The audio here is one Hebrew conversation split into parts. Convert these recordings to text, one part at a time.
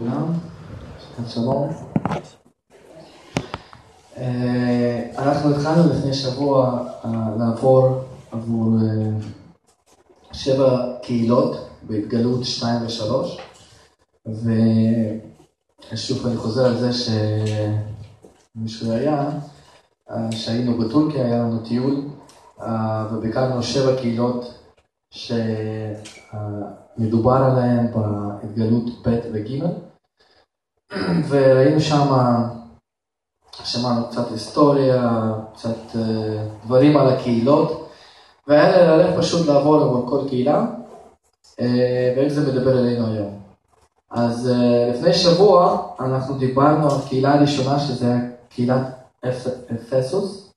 לכולם, שלום. אה, אנחנו התחלנו לפני שבוע אה, לעבור עבור אה, שבע קהילות בהתגלות 2 ו-3, ושוב אני חוזר על זה שמישהו היה, שהיינו בטורקיה, היה לנו טיול, וביקרנו שבע קהילות שמדובר עליהן בהתגלות ב' וג', וראינו שם, שמענו קצת היסטוריה, קצת אה, דברים על הקהילות, והיה ללכת פשוט לעבור על כל קהילה, אה, ואיך זה מדבר אלינו היום. אז אה, לפני שבוע אנחנו דיברנו על קהילה הראשונה שזה קהילת אפסוס,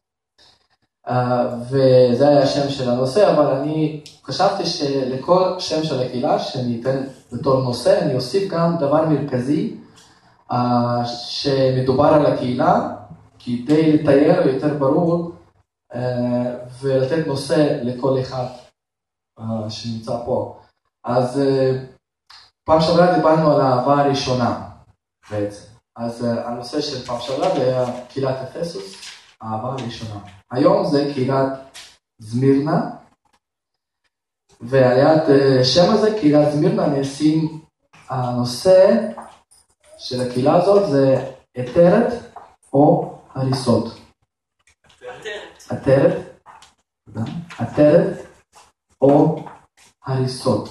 וזה היה השם של הנושא, אבל אני חשבתי שלכל שם של הקהילה שאני אתן בתור נושא, אני אוסיף גם דבר מרכזי שמדובר על הקהילה, כדי לתאר יותר ברור אה, ולתת נושא לכל אחד אה, שנמצא פה. אז פעם שעברה דיברנו על האהבה הראשונה בעצם. אז הנושא של פעם שעברה זה היה קהילת אפסוס, האהבה הראשונה. היום זה קהילת זמירנה, ועל יד שם הזה, קהילת זמירנה, אני אשים הנושא של הקהילה הזאת זה עטרת או הריסות. עטרת. עטרת או הריסות.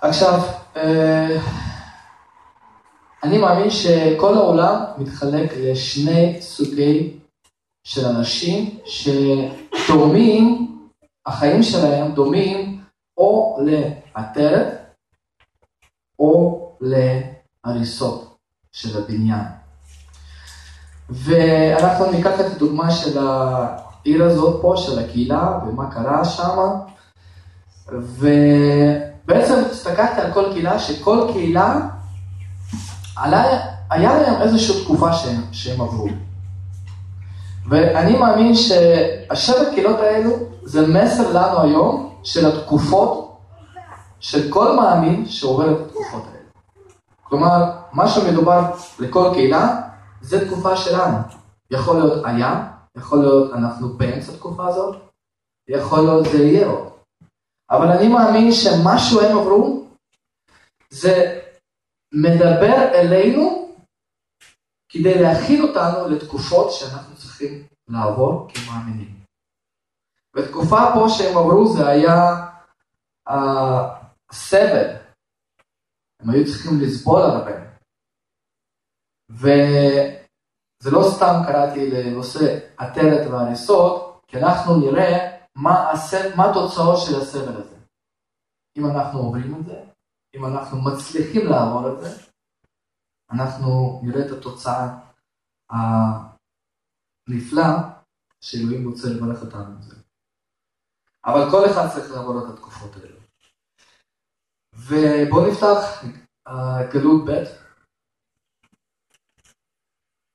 עכשיו, אה, אני מאמין שכל העולם מתחלק לשני סוגי של אנשים שדומים, החיים שלהם דומים או לעטרת או להריסות של הבניין. ואנחנו ניקח את הדוגמה של העיר הזאת פה, של הקהילה, ומה קרה שם, ובעצם הסתכלתי על כל קהילה, שכל קהילה, עלה, היה להם איזושהי תקופה שהם, שהם עברו. ואני מאמין שהשבע קהילות האלו זה מסר לנו היום של התקופות של כל מאמין שעובר את התקופות האלה. כלומר, מה שמדובר לכל קהילה, זה תקופה שלנו. יכול להיות היה, יכול להיות אנחנו באמצע התקופה הזאת, יכול להיות זה יהיה עוד. אבל אני מאמין שמה שהם עברו, זה מדבר אלינו כדי להכין אותנו לתקופות שאנחנו צריכים לעבור כמאמינים. בתקופה פה שהם עברו זה היה uh, סבל. הם היו צריכים לסבול הרבה. וזה לא סתם קראתי לנושא עטרת והריסות, כי אנחנו נראה מה, הסב... מה התוצאות של הסבל הזה. אם אנחנו עוברים את זה, אם אנחנו מצליחים לעבור את זה, אנחנו נראה את התוצאה הנפלאה שאלוהים רוצה לברך אותנו עם זה. אבל כל אחד צריך לעבור את התקופות האלה. ובואו נפתח גלות ב'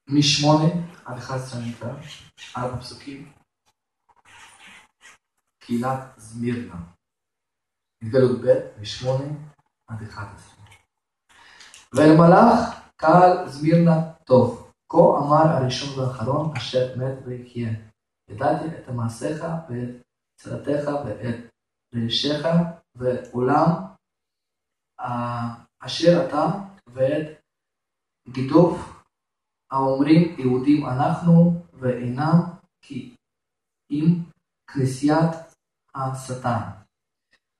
משמונה עד 11 נקרא, ארבע פסוקים. קהילת זמירנה. התגלות ב' משמונה עד 11. ולמלאך קהל זמירנה טוב, כה אמר הראשון והאחרון אשר מת ויחיה. ידעתי את מעשיך ואת צרתך ואת רעשיך ועולם אשר אתה ואת גידוף האומרים יהודים אנחנו ואינם כי אם כנסיית השטן.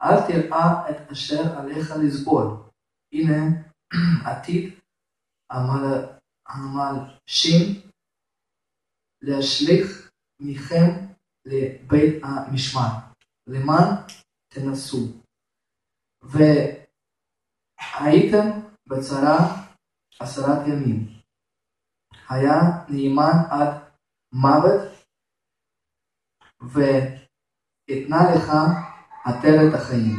אל תראה את אשר עליך לסבול. הנה עתיד המלשים להשליך מכם לבית המשמר, למען תנסו. ו... הייתם בצרה עשרת ימים. היה נאמן עד מוות, ואתנה לך עטרת החיים.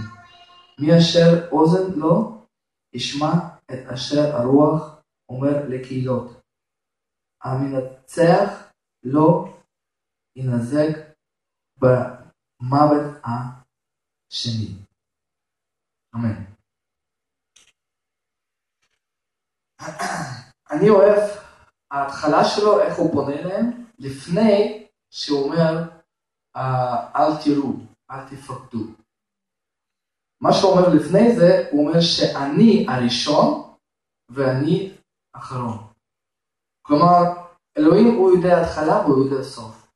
מי אשר אוזן לו, ישמע את אשר הרוח אומר לקהילות. המנצח לא ינזק במוות השני. אמן. אני אוהב ההתחלה שלו, איך הוא פונה אליהם, לפני שהוא אומר, אה, אל תראו, אל תפקדו. מה שהוא אומר לפני זה, הוא אומר שאני הראשון ואני אחרון. כלומר, אלוהים הוא יודע התחלה והוא יודע סוף.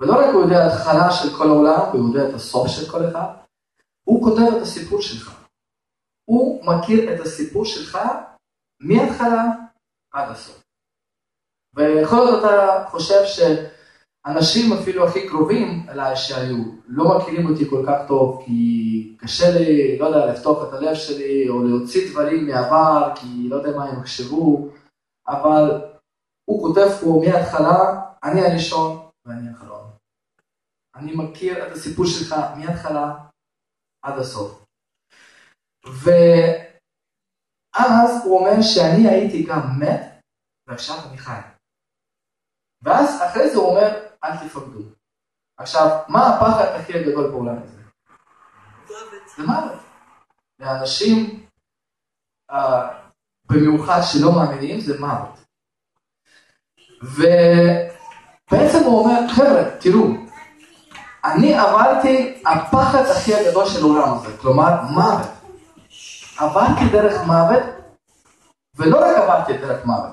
ולא רק הוא יודע התחלה של כל העולם, הוא יודע את הסוף של כל אחד, הוא כותב את הסיפור שלך. הוא מכיר את הסיפור שלך מההתחלה עד הסוף. ויכול להיות אתה חושב שאנשים אפילו הכי קרובים אליי שהיו, לא מכירים אותי כל כך טוב כי קשה לי, לא יודע, לפתוח את הלב שלי או להוציא דברים מהעבר כי לא יודע מה הם יחשבו, אבל הוא כותב פה מההתחלה, אני הראשון ואני האחרון. אני מכיר את הסיפור שלך מההתחלה עד הסוף. ואז הוא אומר שאני הייתי גם מת ועכשיו אני חי. ואז אחרי זה הוא אומר אל תפקדו. עכשיו, מה הפחד הכי הגדול בעולם הזה? זה מוות. לאנשים, uh, במיוחד שלא מאמינים, זה מוות. ובעצם הוא אומר, חבר'ה, תראו, אני עברתי הפחד הכי הגדול של העולם הזה, כלומר מוות. עברתי דרך מוות, ולא רק עברתי דרך מוות,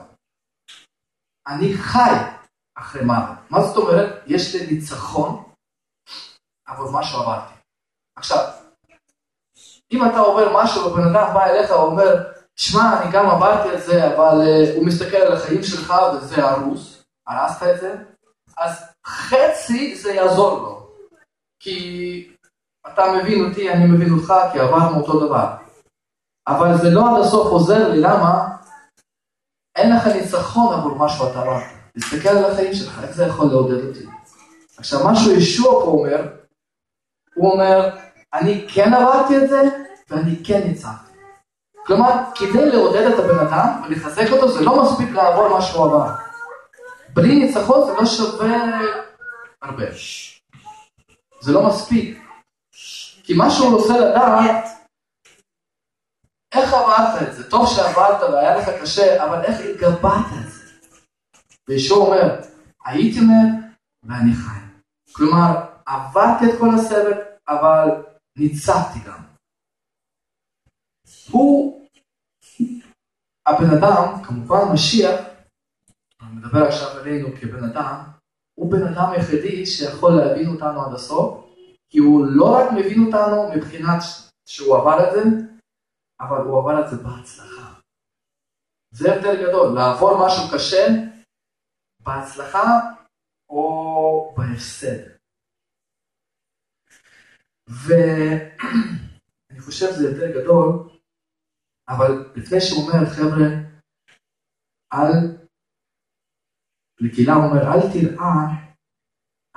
אני חי אחרי מוות. מה זאת אומרת? יש לי ניצחון עבור מה שעברתי. עכשיו, אם אתה עובר משהו ובן אדם בא אליך ואומר, שמע, אני גם עברתי את זה, אבל uh, הוא מסתכל על החיים שלך וזה הרוס, הרסת את זה, אז חצי זה יעזור לו. כי אתה מבין אותי, אני מבין אותך, כי עברנו אותו דבר. אבל זה לא עד הסוף עוזר לי, למה? אין לך ניצחון עבור מה שאתה עברת. תסתכל על החיים שלך, איך זה יכול לעודד אותי? עכשיו, מה שישוע פה אומר, הוא אומר, אני כן עברתי את זה, ואני כן ניצחתי. כלומר, כדי לעודד את הבן אדם ולחזק אותו, זה לא מספיק לעבור מה שהוא עבר. בלי ניצחון זה לא שווה הרבה. זה לא מספיק. כי מה שהוא רוצה לדעת, איך עברת את זה? טוב שעברת והיה לך קשה, אבל איך התגברת את זה? וישוע אומר, הייתי מת ואני חי. כלומר, עברתי את כל הסבל, אבל ניצחתי גם. הוא, הבן אדם, כמובן משיח, אני מדבר עכשיו עלינו כבן אדם, הוא בן אדם היחידי שיכול להבין אותנו עד הסוף, כי הוא לא רק מבין אותנו מבחינת שהוא עבר את זה, אבל הוא עבר את זה בהצלחה. זה הבדל גדול, לעבור משהו קשה בהצלחה או בהפסד. ואני חושב שזה הבדל גדול, אבל לפני שהוא אומר, חבר'ה, אל, לקהילה הוא אומר, אל תראה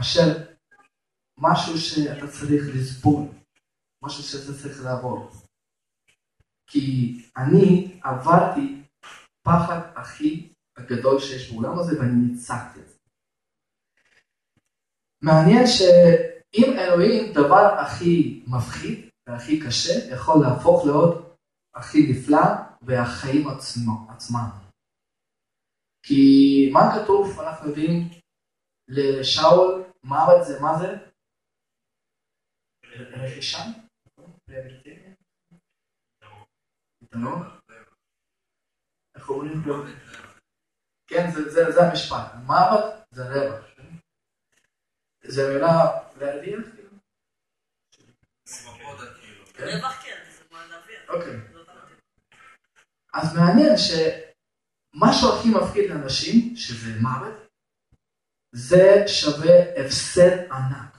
אשר משהו שאתה צריך לסבול, משהו שאתה צריך לעבור. כי אני עברתי פחד הכי הגדול שיש בעולם הזה ואני ניצחתי את זה. מעניין שאם אלוהים דבר הכי מפחיד והכי קשה יכול להפוך לעוד הכי נפלא והחיים עצמו, עצמם. כי מה כתוב, אנחנו יודעים, לשאול, מוות זה מה זה? רכישה? נו? איך אומרים לו? כן, זה, זה, זה המשפט. מוות זה רווח. זה מילה להרוויח? רווח כן, זה כמו להרוויח. אוקיי. אז מעניין שמשהו הכי מפחיד לאנשים, שזה מוות, זה שווה הפסד ענק.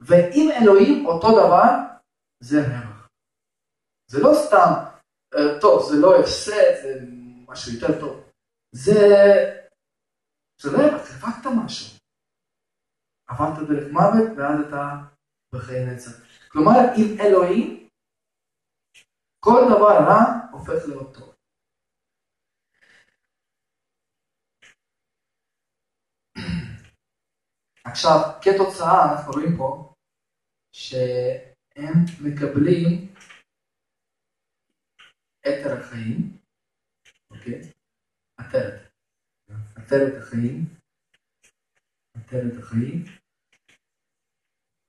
ואם אלוהים אותו דבר, זה רווח. זה לא סתם, אה, טוב, זה לא הפסד, זה משהו יותר טוב. זה, זה רווח, הרווחת משהו. עברת דרך מוות ואז אתה בחיי נצח. כלומר, עם אלוהים, כל דבר רע הופך להיות טוב. עכשיו, כתוצאה, אנחנו רואים פה, שהם מקבלים את החיים, אוקיי? עטרת. עטרת החיים. עטרת החיים.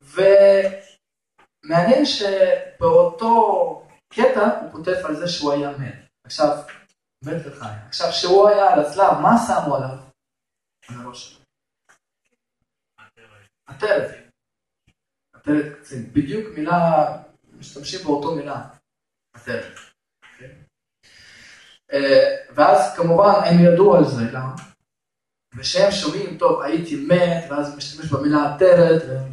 ומעניין שבאותו קטע הוא כותב על זה שהוא היה מת. עכשיו, מת וחי. עכשיו, כשהוא היה על הצלב, מה שמו עליו? על הראש שלו. עטרת. עטרת קצין. בדיוק מילה, משתמשים באותו מילה. עטרת. אה, ואז כמובן הם ידעו על זה, למה? ושהם שומעים, טוב, הייתי מת, ואז משתמש במילה עטרת, והם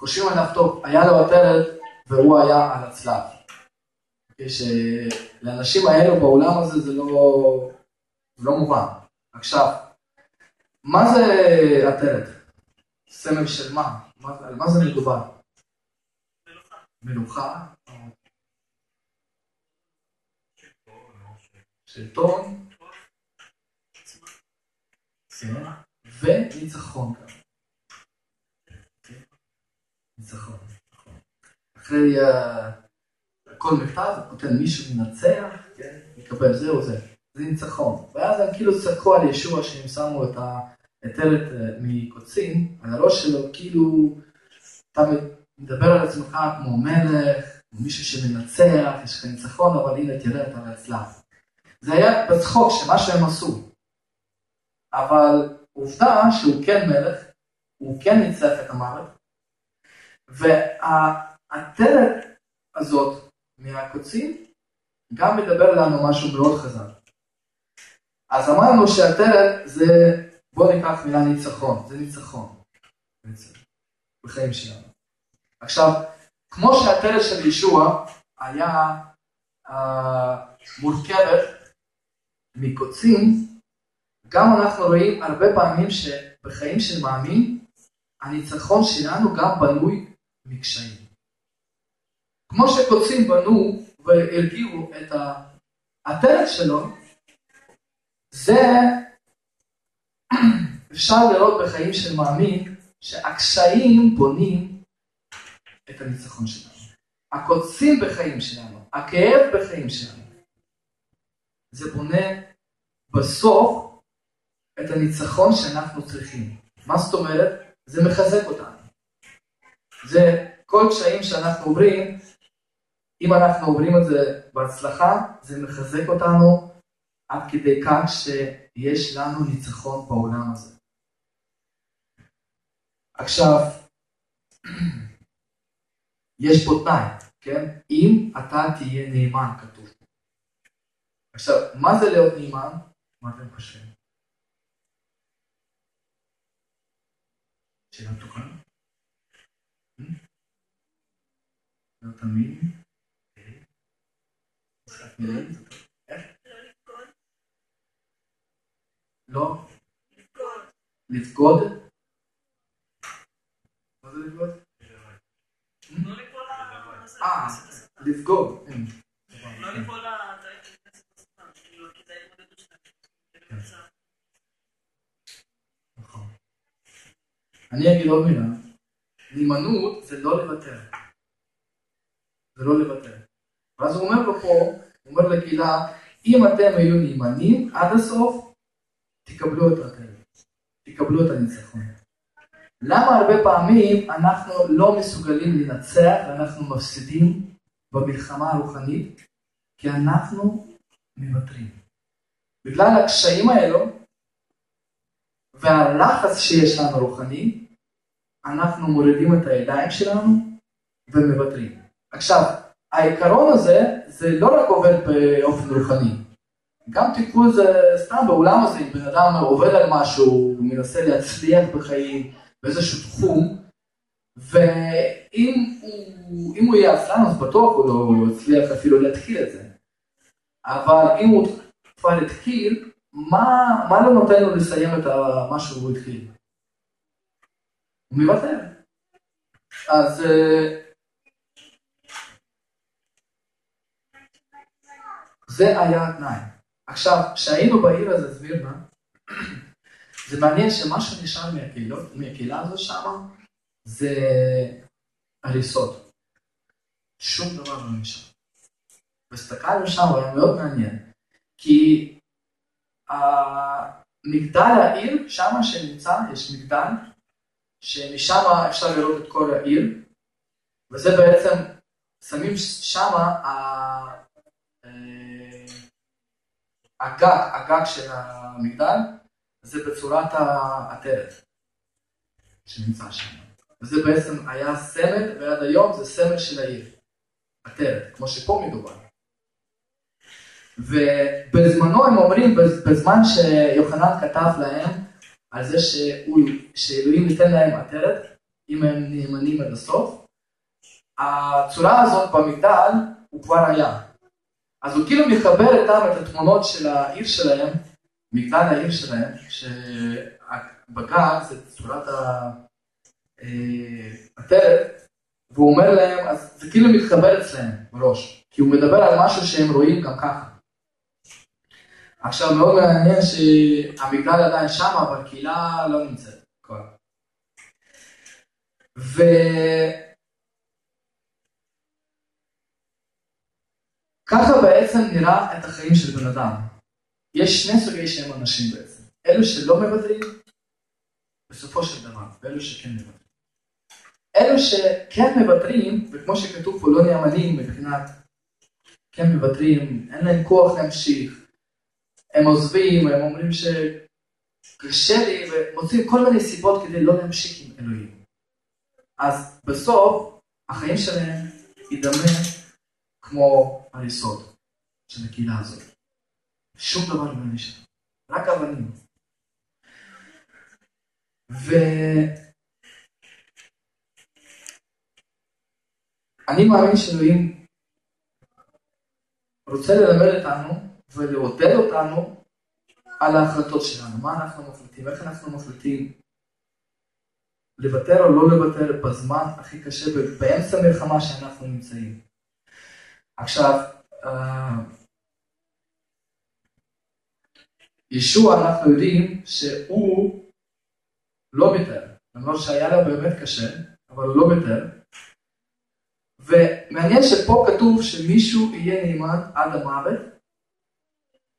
חושבים עליו, טוב, היה לו עטרת, והוא היה על הצלב. שלאנשים האלו בעולם הזה זה לא, זה לא מובן. עכשיו, מה זה עטרת? סמל של מה? על מה זה מדובר? מלוכה. מלוכה? שלטון, כן, וניצחון גם. ניצחון, נכון. אחרי כל מכתב, נותן מישהו מנצח, כן, יקבל זה או זה. זה ניצחון. ואז הם כאילו צחקו על ישוע שהם שמו את העטרת uh, מקוצים על הראש שלו, כאילו אתה מדבר על עצמך כמו מלך, מישהו שמנצח, יש לך ניצחון, אבל הנה תראה את הצלב. זה היה בצחוק שמה שהם עשו. אבל עובדה שהוא כן מלך, הוא כן ניצח את המוות, והעטרת הזאת מהקוצים גם מדבר לנו משהו מאוד חזק. אז אמרנו שהעטרת זה, בואו ניקח מילה ניצחון, זה ניצחון. בחיים שלנו. עכשיו, כמו שהעטרת של ישוע היה uh, מורכבת מקוצים, גם אנחנו רואים הרבה פעמים שבחיים של מאמין, הניצחון שלנו גם בנוי מקשיים. כמו שקוצים בנו והרגיעו את העטרת שלו, זה אפשר לראות בחיים של מאמין שהקשיים בונים את הניצחון שלנו. הקוצים בחיים שלנו, הכאב בחיים שלנו, זה בונה בסוף את הניצחון שאנחנו צריכים. מה זאת אומרת? זה מחזק אותנו. זה כל קשיים שאנחנו עוברים, אם אנחנו עוברים את זה בהצלחה, זה מחזק אותנו עד כדי כך שיש לנו ניצחון בעולם הזה. עכשיו, יש פה תנאי, כן? אם אתה תהיה נאמן, כתוב. עכשיו, מה זה להיות נאמן? מה אתם חושבים? שאלה פתוחה? לא תמיד? לא? לבגוד? מה זה לבגוד? אה, לבגוד. לא ליפול נכון. אני אגיד עוד מילה, נאמנות זה לא לוותר. זה לא לוותר. ואז הוא אומר לו פה, הוא אומר לקהילה, אם אתם היו נאמנים עד הסוף, תקבלו את הטלת, תקבלו את הניצחון. למה הרבה פעמים אנחנו לא מסוגלים לנצח ואנחנו מפסידים במלחמה הרוחנית? כי אנחנו מוותרים. בגלל הקשיים האלו והלחץ שיש לנו רוחני, אנחנו מורידים את הידיים שלנו ומוותרים. עכשיו, העיקרון הזה, זה לא רק עובד באופן רוחני. גם את זה סתם בעולם הזה, אם בן אדם עובד על משהו, הוא מנסה להצליח בחיים באיזשהו תחום, ואם הוא, הוא יהיה עצלן, אז בטוח הוא לא יצליח אפילו להתחיל את זה. אבל אם הוא כבר התחיל, מה, מה לא נותן לו לסיים את מה שהוא התחיל? הוא מוותר. אז אה, זה היה התנאי. עכשיו, כשהיינו בעיר הזה, סבירנה, זה מעניין שמה שנשאר מהקהילות, מהקהילה הזו שמה, זה הריסות. שום דבר לא נשאר. והסתכלנו שם, היה מאוד מעניין. כי המגדל העיר, שמה שנמצא, יש מגדל, שמשם אפשר לראות את כל העיר, וזה בעצם, שמים שמה אה, הגג, הגג של המגדל, זה בצורת העטרת שנמצא שם. וזה בעצם היה סמל, ועד היום זה סמל של העיר, עטרת, כמו שפה מדובר. ובזמנו הם אומרים, בז- בזמן שיוחנן כתב להם על זה שהוא, שאלוהים ייתן להם עטרת, אם הם נאמנים עד הסוף, הצורה הזאת במגדל הוא כבר היה. אז הוא כאילו מחבר איתם את התמונות של העיר שלהם, מגדל העיר שלהם, שבגג זה צורת ה- אה, והוא אומר להם, אז זה כאילו מתחבר אצלם בראש, כי הוא מדבר על משהו שהם רואים גם ככה. עכשיו מאוד מעניין שהמגדל עדיין שם, אבל הקהילה לא נמצאת. ו... ככה בעצם נראה את החיים של בן אדם. יש שני סוגי שהם אנשים בעצם. אלו שלא מוותרים, בסופו של דבר, ואלו שכן מוותרים. אלו שכן מוותרים, וכמו שכתוב פה, לא נאמנים מבחינת כן מוותרים, אין להם כוח להמשיך, הם עוזבים, הם אומרים שקשה לי, ומוצאים כל מיני סיבות כדי לא להמשיך עם אלוהים. אז בסוף, החיים שלהם ידמה כמו היסוד של הקהילה הזאת. שום דבר לא נשאר, רק אבנים. ואני מאמין שאלוהים רוצה ללמד אותנו ולעודד אותנו על ההחלטות שלנו, מה אנחנו מחליטים, איך אנחנו מחליטים לוותר או לא לוותר בזמן הכי קשה באמצע המלחמה שאנחנו נמצאים. עכשיו, אה, ישוע אנחנו יודעים שהוא לא ויתר, למרות שהיה לו באמת קשה, אבל הוא לא ויתר. ומעניין שפה כתוב שמישהו יהיה נאמן עד המוות,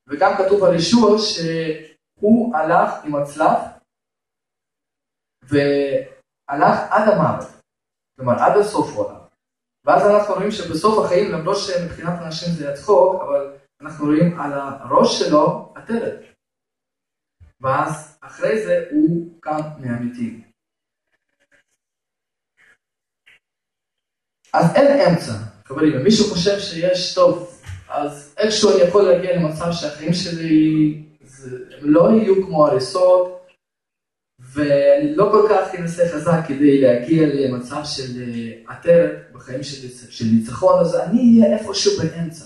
וגם כתוב על ישוע שהוא הלך עם הצלב והלך עד המוות, כלומר עד הסוף הוא הלך. ואז אנחנו רואים שבסוף החיים, למרות שמבחינת אנשים זה היה צחוק, אבל אנחנו רואים על הראש שלו עטרת. ואז אחרי זה הוא קם מהמתים. אז אין אמצע, חברים, אם מישהו חושב שיש טוב, אז איכשהו אני יכול להגיע למצב שהחיים שלי זה, לא יהיו כמו הריסות, ואני לא כל כך אנסה חזק כדי להגיע למצב של עטרת בחיים של, של ניצחון, אז אני אהיה איפשהו באמצע.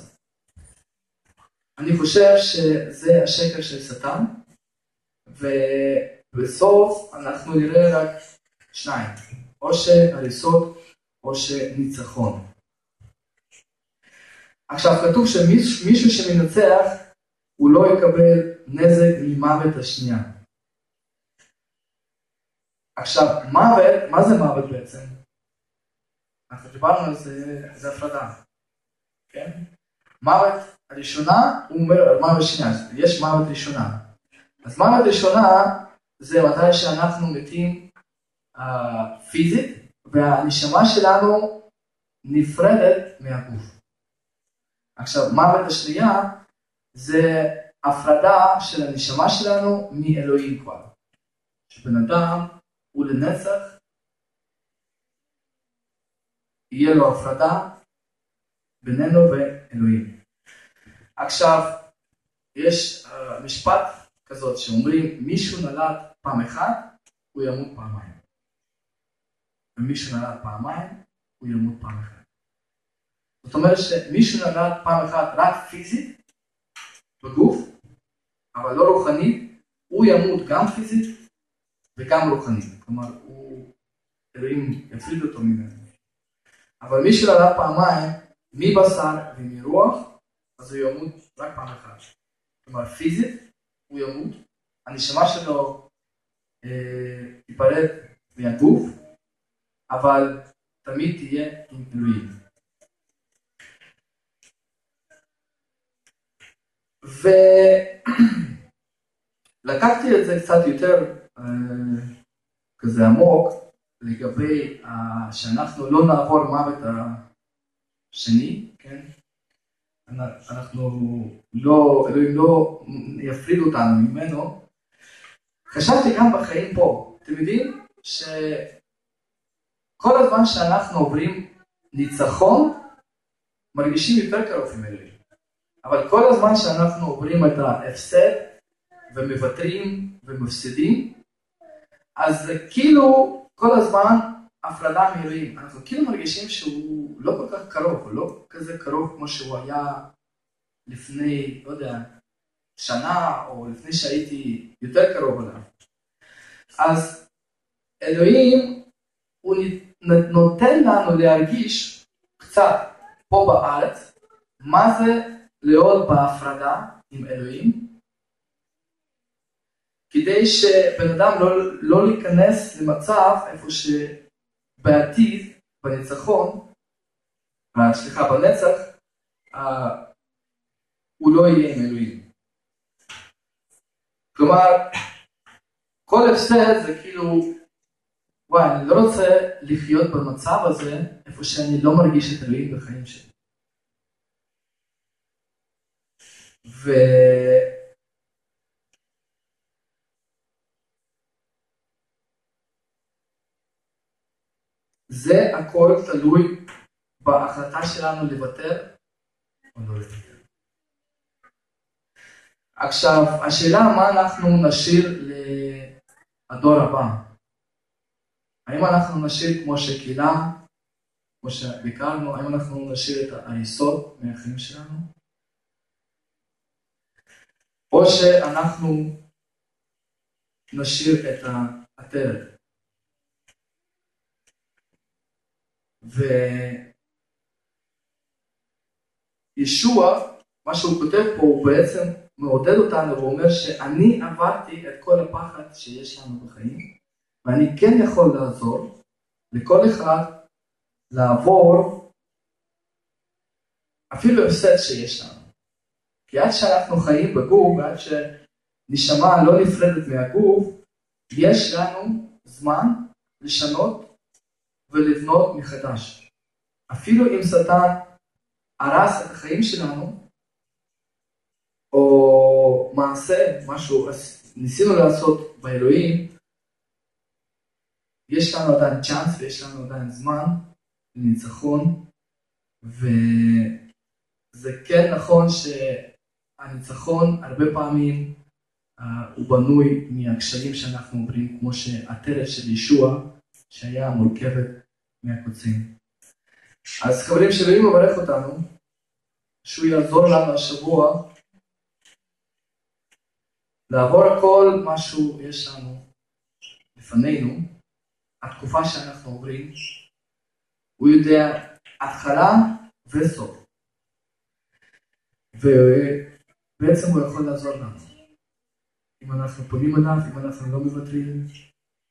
אני חושב שזה השקר של שטן, ובסוף אנחנו נראה רק שניים, או שהריסות או שניצחון. עכשיו כתוב שמישהו שמנצח הוא לא יקבל נזק ממוות השנייה. עכשיו, מוות, מה זה מוות בעצם? אנחנו דיברנו על זה, זה הפרדה, כן? מוות הראשונה, הוא אומר על מוות שנייה, יש מוות ראשונה. אז מוות ראשונה זה מתי שאנחנו מתים uh, פיזית, והנשמה שלנו נפרדת מהגוף. עכשיו, מוות השנייה זה הפרדה של הנשמה שלנו מאלוהים כבר. שבן אדם הוא לנצח, יהיה לו הפרדה בינינו ואלוהים. עכשיו, יש uh, משפט כזאת שאומרים, מישהו נולד פעם אחת, הוא ימות פעמיים. ומישהו נולד פעמיים, הוא ימות פעם אחת. זאת אומרת שמישהו נולד פעם אחת רק פיזית, בגוף, אבל לא רוחנית, הוא ימות גם פיזית וגם רוחנית. כלומר, הוא, אלוהים יפריד אותו ממנו. אבל מי שנולד פעמיים, מבשר ומרוח, אז הוא ימות רק פעם אחת. כלומר, פיזית, הוא ימות, הנשמה שלו אה, תיפרד מהגוף, אבל תמיד תהיה עם אלוהים. לקחתי את זה קצת יותר אה, כזה עמוק לגבי אה, שאנחנו לא נעבור מוות השני, כן? אנחנו לא, אלוהים לא יפריד אותנו ממנו. חשבתי גם בחיים פה, אתם יודעים שכל הזמן שאנחנו עוברים ניצחון, מרגישים יותר קרוב עם אלוהים. אבל כל הזמן שאנחנו עוברים את ההפסד ומוותרים ומפסידים, אז כאילו כל הזמן הפרדה מאלוהים. אנחנו כאילו מרגישים שהוא לא כל כך קרוב, הוא לא כזה קרוב כמו שהוא היה לפני, לא יודע, שנה או לפני שהייתי יותר קרוב אליו. אז אלוהים, הוא נותן לנו להרגיש קצת פה בארץ, מה זה להיות בהפרדה עם אלוהים, כדי שבן אדם לא, לא להיכנס למצב איפה שבעתיד, בניצחון, אה, סליחה, בנצח, אה, הוא לא יהיה עם אלוהים. כלומר, כל הפסד זה כאילו, וואי, אני לא רוצה לחיות במצב הזה, איפה שאני לא מרגיש את אלוהים בחיים שלי. ו... זה הכל תלוי בהחלטה שלנו לוותר או לא לוותר. עכשיו, השאלה מה אנחנו נשאיר לדור הבא. האם אנחנו נשאיר כמו שקהילה, כמו שביקרנו, האם אנחנו נשאיר את ההריסות מהחיים שלנו? או שאנחנו נשאיר את העטרת. וישוע, מה שהוא כותב פה, הוא בעצם מעודד אותנו ואומר שאני עברתי את כל הפחד שיש לנו בחיים, ואני כן יכול לעזור לכל אחד לעבור אפילו הפסד שיש לנו. כי עד שאנחנו חיים בגוף, ועד שנשמה לא נפרדת מהגוף, יש לנו זמן לשנות ולבנות מחדש. אפילו אם שטן הרס את החיים שלנו, או מעשה, משהו ניסינו לעשות באלוהים, יש לנו עדיין צ'אנס ויש לנו עדיין זמן לניצחון, וזה כן נכון שהניצחון הרבה פעמים uh, הוא בנוי מהקשיים שאנחנו עוברים, כמו שהטלת של ישוע, שהיה מורכבת מהקוצים. אז חברים, שאלוהים מברך אותנו, שהוא יעזור לנו השבוע לעבור כל מה שיש לנו לפנינו, התקופה שאנחנו עוברים, הוא יודע התחלה וסוף. ובעצם הוא יכול לעזור לנו. אם אנחנו פונים אליו, אם אנחנו לא מוותרים,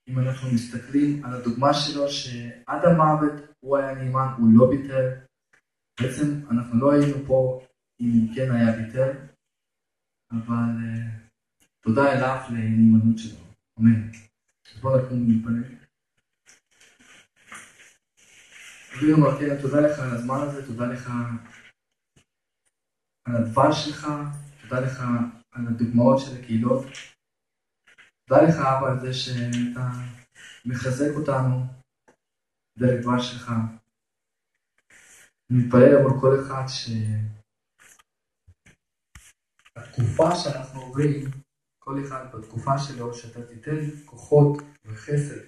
אם אנחנו מסתכלים על הדוגמה שלו שעד המוות הוא היה נאמן, הוא לא ביטל. בעצם אנחנו לא היינו פה אם כן היה ביטל, אבל uh, תודה אליו לנאמנות שלו. אמן. אז בואו נקום ונתפלל. אבינו מלכנו, תודה לך על הזמן הזה, תודה לך על הדבר שלך, תודה לך על הדוגמאות של הקהילות. תודה לך אבא על זה שאתה מחזק אותנו דרך דבר שלך. אני מתפלל עבור כל אחד שהתקופה שאנחנו עוברים כל אחד בתקופה שלו, שאתה תיתן כוחות וחסד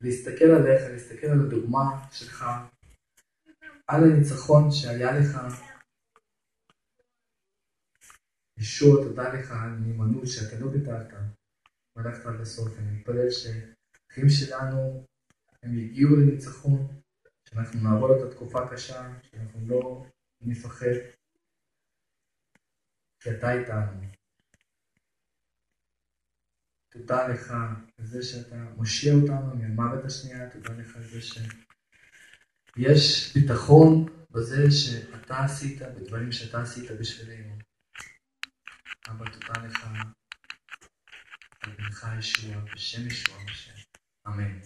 להסתכל עליך, להסתכל על הדוגמה שלך, על הניצחון שהיה לך. ישוע, תודה לך על נאמנות שאתה לא ביטלת והלכת עד הסוף. אני מתפלל שהחיים שלנו הם יגיעו לניצחון, שאנחנו נעבור את התקופה הקשה, שאנחנו לא נפחד, כי אתה איתנו. תודה לך על זה שאתה מושיע אותנו מהמוות השנייה, תודה לך על זה שיש ביטחון בזה שאתה עשית, בדברים שאתה עשית בשבילנו. אבא, תודה לך על בנך ישוע, בשם ישוע, אמן.